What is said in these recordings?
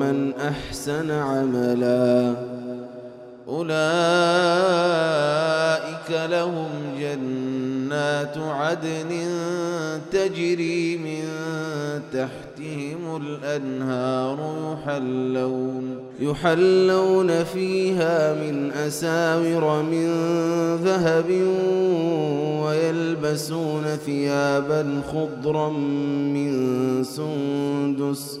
أجر من أحسن عملا. أولئك لهم جنات عدن تجري من تحتهم الأنهار يحلون يحلون فيها من أساور من ذهب ويلبسون ثيابا خضرا من سندس.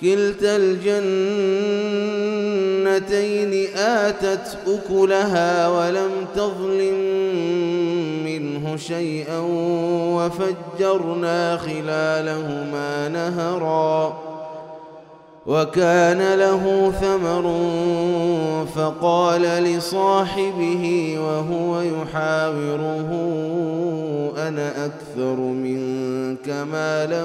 كلتا الجنتين آتت أكلها ولم تظلم منه شيئا وفجرنا خلالهما نهرا وكان له ثمر فقال لصاحبه وهو يحاوره أنا أكثر منك مالا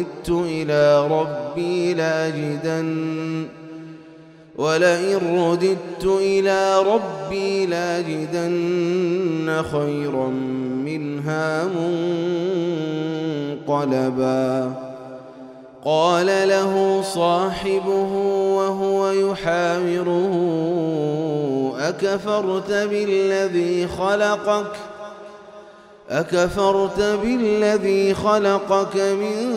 رددت إلى ربي لأجدن ولئن رددت إلى ربي لأجدن خيرا منها منقلبا. قال له صاحبه وهو يحاوره أكفرت بالذي خلقك؟ أكفرت بالذي خلقك من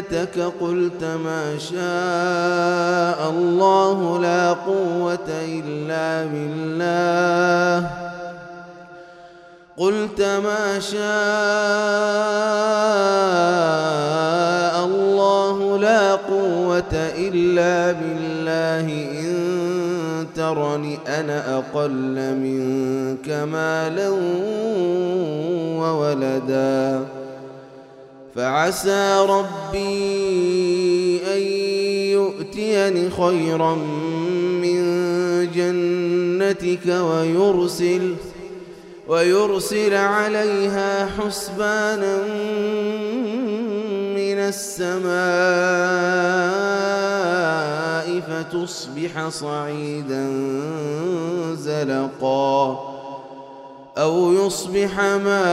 جنتك قلت ما شاء الله لا قوة إلا بالله قلت ما شاء الله لا قوة إلا بالله إن ترني أنا أقل منك مالا وولدا فعسى ربي أن يؤتيني خيرا من جنتك ويرسل ويرسل عليها حسبانا من السماء فتصبح صعيدا زلقا أو يصبح ماؤها